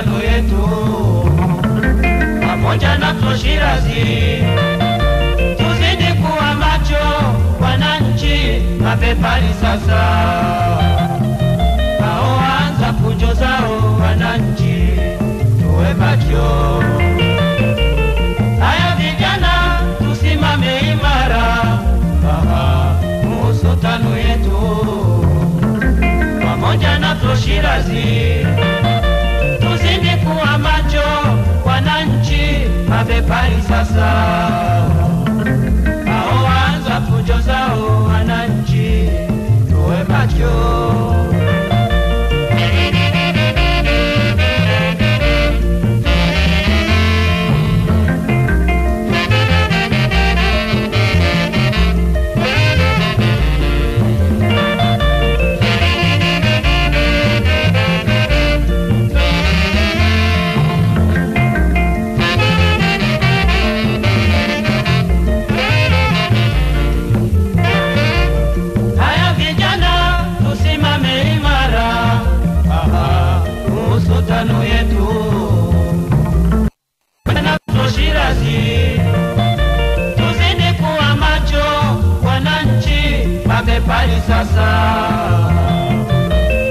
maridhiano yetu pamoja na Shirazi. Tuzidi kuwa macho wananchi, mapepari sasa hao waanza fujo zao, wananchi tuwe macho. Haya vijana, tusimame imara kuhusu tano yetu pamoja na Shirazi. Mabepari sasa mabepari sasa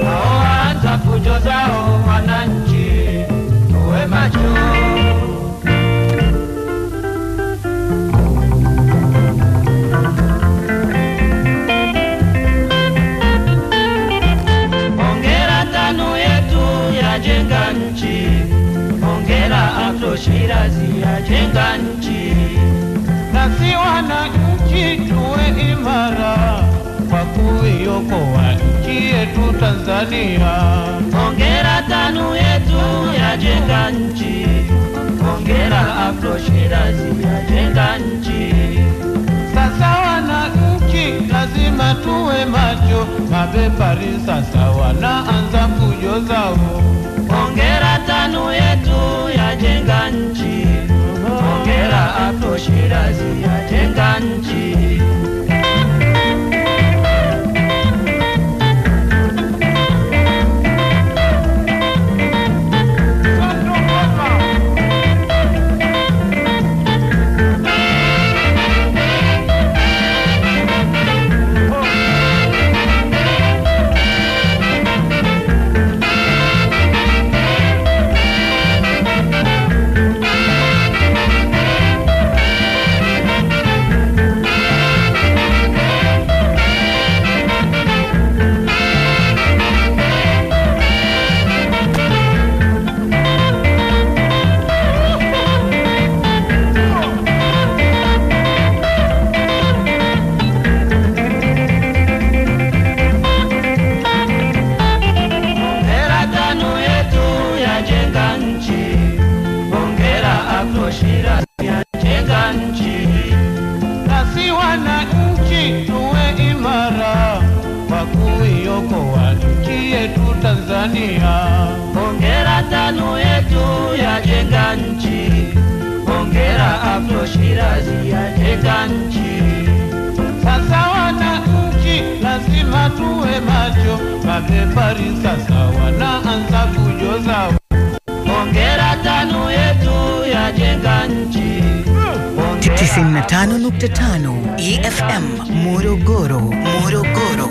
hao hata fujo zao wananchi, tuwe macho. Hongera tano yetu yajenga nchi, hongera Afro Shirazi yajenga nchi. nasi wananchi tuwe imara kwa kuiokoa nchi yetu Tanzania. Hongera TANU yetu yajenga nchi, hongera Afro Shirazi yajenga nchi. Sasa wananchi lazima tuwe macho, mabepari sasa wanaanza fujo zao. Hongera TANU yetu yajenga nchi, hongera Afro Shirazi yajenga nchi. Tanzania. Hongera tano yetu yajenga nchi, hongera Afro Shirazi yajenga nchi. Sasa wananchi lazima tuwe macho, mabepari sasa wanaanza kujoza. Hongera tano yetu yajenga nchi, 95.5 EFM Morogoro, Morogoro.